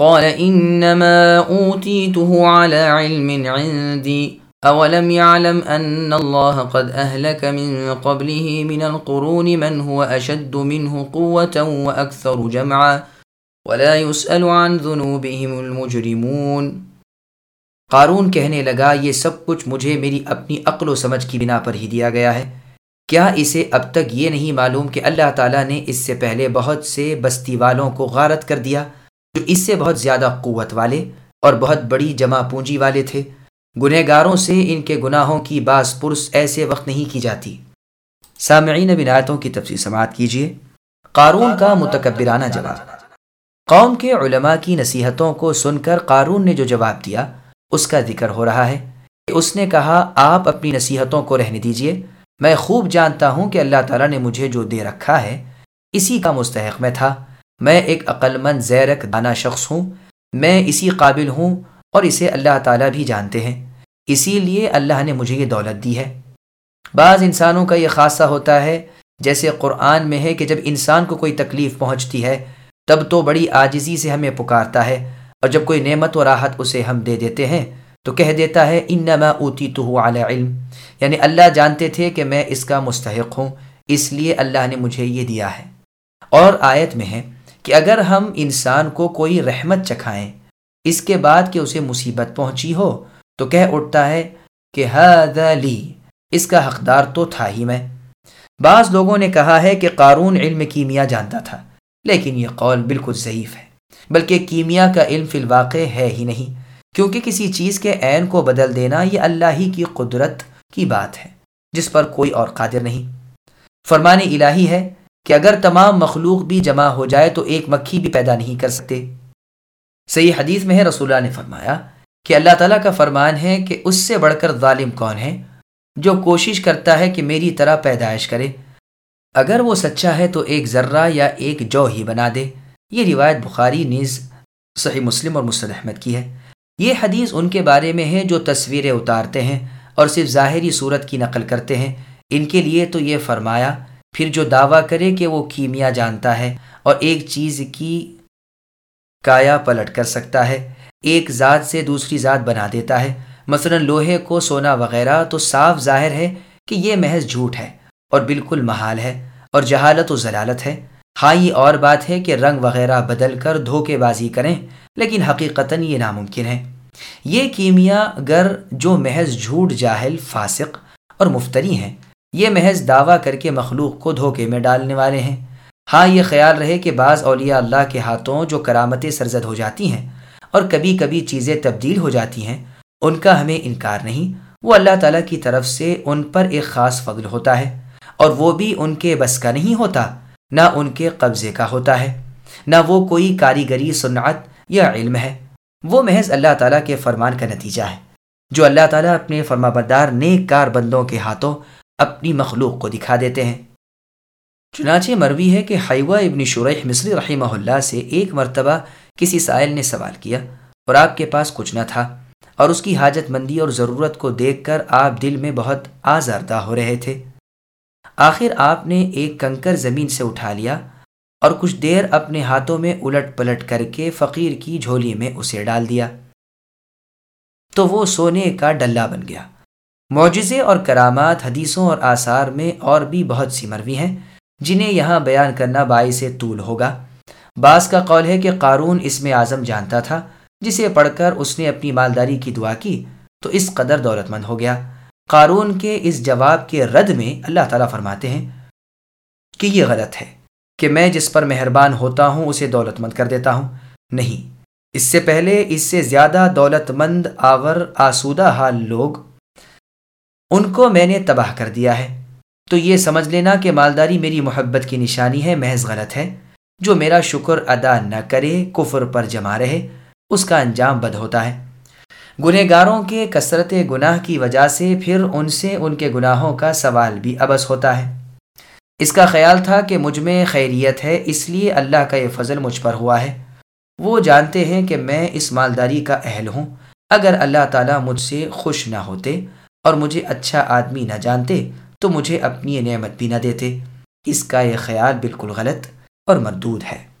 قال انما اوتيته على علم عندي. اولم يعلم ان الله قد اهلك من قبله من القرون من هو اشد منه قوه واكثر جمعا. ولا يسال عن ذنوبهم المجرمون. قارون کہنے لگا، یہ سب کچھ مجھے میری اپنی عقل و سمجھ کی بنا پر ہی دیا گیا ہے۔ کیا اسے اب تک یہ نہیں معلوم کہ اللہ تعالیٰ نے اس سے پہلے بہت سے بستی والوں کو غارت کر دیا؟ جو اس سے بہت زیادہ قوت والے اور بہت بڑی جمع پونجی والے تھے۔ گنہ گاروں سے ان کے گناہوں کی باس پرس ایسے وقت نہیں کی جاتی۔ سامعین بنایتوں کی تفصیل سماعت کیجیے۔ قارون کا متکبرانہ جواب۔ قوم کے علماء کی نصیحتوں کو سن کر قارون نے جو جواب دیا، اس کا ذکر ہو رہا ہے کہ اس نے کہا، آپ اپنی نصیحتوں کو رہنے دیجیے۔ میں خوب جانتا ہوں کہ اللہ تعالیٰ نے مجھے جو دے رکھا ہے، اسی کا مستحق میں تھا۔ میں ایک عقل مند، زیرک، دانا شخص ہوں۔ میں اسی قابل ہوں اور اسے اللہ تعالیٰ بھی جانتے ہیں۔ اسی لیے اللہ نے مجھے یہ دولت دی ہے۔ بعض انسانوں کا یہ خاصہ ہوتا ہے، جیسے قرآن میں ہے کہ جب انسان کو کوئی تکلیف پہنچتی ہے، تب تو بڑی آجزی سے ہمیں پکارتا ہے۔ اور جب کوئی نعمت و راحت اسے ہم دے دیتے ہیں، تو کہہ دیتا ہے، انما اوتی تو علی علم۔ یعنی اللہ جانتے تھے کہ میں اس کا مستحق ہوں، اس لیے اللہ نے مجھے یہ دیا ہے۔ اور آیت میں ہے کہ اگر ہم انسان کو کوئی رحمت چکھائیں، اس کے بعد کہ اسے مصیبت پہنچی ہو، تو کہہ اٹھتا ہے کہ لی، اس کا حقدار تو تھا ہی میں۔ بعض لوگوں نے کہا ہے کہ قارون علم کیمیا جانتا تھا، لیکن یہ قول بالکل ضعیف ہے، بلکہ کیمیا کا علم فی الواقع ہے ہی نہیں، کیونکہ کسی چیز کے عین کو بدل دینا یہ اللہ ہی کی قدرت کی بات ہے، جس پر کوئی اور قادر نہیں۔ فرمان الہی ہے کہ اگر تمام مخلوق بھی جمع ہو جائے تو ایک مکھی بھی پیدا نہیں کر سکتے۔ صحیح حدیث میں ہے، رسول اللہ نے فرمایا کہ اللہ تعالیٰ کا فرمان ہے کہ اس سے بڑھ کر ظالم کون ہے جو کوشش کرتا ہے کہ میری طرح پیدائش کرے۔ اگر وہ سچا ہے تو ایک ذرہ یا ایک جو ہی بنا دے۔ یہ روایت بخاری، نیز صحیح مسلم اور مستد احمد کی ہے۔ یہ حدیث ان کے بارے میں ہے جو تصویریں اتارتے ہیں اور صرف ظاہری صورت کی نقل کرتے ہیں۔ ان کے لیے تو یہ فرمایا پھر جو دعویٰ کرے کہ وہ کیمیا جانتا ہے اور ایک چیز کی کایا پلٹ کر سکتا ہے، ایک ذات سے دوسری ذات بنا دیتا ہے۔ مثلا لوہے کو سونا وغیرہ تو صاف ظاہر ہے کہ یہ محض جھوٹ ہے اور بالکل محال ہے اور جہالت و ضلالت ہے۔ ہاں یہ اور بات ہے کہ رنگ وغیرہ بدل کر دھوکے بازی کریں، لیکن حقیقتاً یہ ناممکن ہے۔ یہ کیمیا گر جو محض جھوٹ جاہل، فاسق اور مفتری ہیں۔ یہ محض دعویٰ کر کے مخلوق کو دھوکے میں ڈالنے والے ہیں۔ ہاں یہ خیال رہے کہ بعض اولیاء اللہ کے ہاتھوں جو کرامتیں سرزد ہو جاتی ہیں اور کبھی کبھی چیزیں تبدیل ہو جاتی ہیں، ان کا ہمیں انکار نہیں۔ وہ اللہ تعالیٰ کی طرف سے ان پر ایک خاص فضل ہوتا ہے اور وہ بھی ان کے بس کا نہیں ہوتا، نہ ان کے قبضے کا ہوتا ہے۔ نہ وہ کوئی کاریگری سنعت یا علم ہے۔ وہ محض اللہ تعالیٰ کے فرمان کا نتیجہ ہے۔ جو اللہ تعالیٰ اپنے فرما بردار نیک کار بندوں کے ہاتھوں اپنی مخلوق کو دکھا دیتے ہیں۔ چنانچہ مروی ہے کہ حیوہ ابن شریح مصری رحمہ اللہ سے ایک مرتبہ کسی سائل نے سوال کیا اور آپ کے پاس کچھ نہ تھا اور اس کی حاجت مندی اور ضرورت کو دیکھ کر آپ دل میں بہت آزاردہ ہو رہے تھے۔ آخر آپ نے ایک کنکر زمین سے اٹھا لیا اور کچھ دیر اپنے ہاتھوں میں الٹ پلٹ کر کے فقیر کی جھولی میں اسے ڈال دیا۔ تو وہ سونے کا ڈلہ بن گیا۔ معجزے اور کرامات حدیثوں اور آثار میں اور بھی بہت سی مروی ہیں، جنہیں یہاں بیان کرنا باعث طول ہوگا۔ بعض کا قول ہے کہ قارون اس میں اعظم جانتا تھا، جسے پڑھ کر اس نے اپنی مالداری کی دعا کی تو اس قدر دولت مند ہو گیا۔ قارون کے اس جواب کے رد میں اللہ تعالیٰ فرماتے ہیں کہ یہ غلط ہے کہ میں جس پر مہربان ہوتا ہوں اسے دولت مند کر دیتا ہوں۔ نہیں، اس سے پہلے اس سے زیادہ دولت مند، آور، آسودہ حال لوگ ان کو میں نے تباہ کر دیا ہے۔ تو یہ سمجھ لینا کہ مالداری میری محبت کی نشانی ہے، محض غلط ہے۔ جو میرا شکر ادا نہ کرے، کفر پر جمع رہے، اس کا انجام بد ہوتا ہے۔ گنہ گاروں کے کثرت گناہ کی وجہ سے پھر ان سے ان کے گناہوں کا سوال بھی ابس ہوتا ہے۔ اس کا خیال تھا کہ مجھ میں خیریت ہے، اس لیے اللہ کا یہ فضل مجھ پر ہوا ہے۔ وہ جانتے ہیں کہ میں اس مالداری کا اہل ہوں۔ اگر اللہ تعالیٰ مجھ سے خوش نہ ہوتے اور مجھے اچھا آدمی نہ جانتے تو مجھے اپنی نعمت بھی نہ دیتے۔ اس کا یہ خیال بالکل غلط اور مردود ہے۔